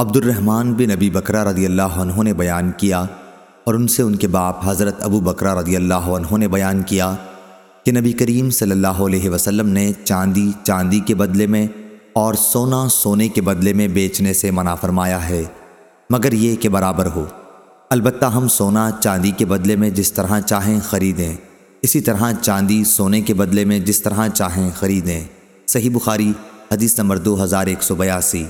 عبد الرحمن بن نبی بکرہ رضی اللہ عنہ نے بیان کیا اور ان سے ان کے باپ حضرت ابو بکرہ رضی اللہ عنہ نے بیان کیا کہ نبی کریم صلی اللہ علیہ وسلم نے چاندی چاندی کے بدلے میں اور سونا سونے کے بدلے میں بیچنے سے منع فرمایا ہے، مگر یہ کہ برابر ہو۔ البتہ ہم سونا، چاندی کے بدلے میں جس طرح چاہیں خریدیں۔ اسی طرح چاندی، سونے کے بدلے میں جس طرح چاہیں خریدیں۔ صحیح بخاری، حدیث نمبر دو ہزار ایک سو بیاسی۔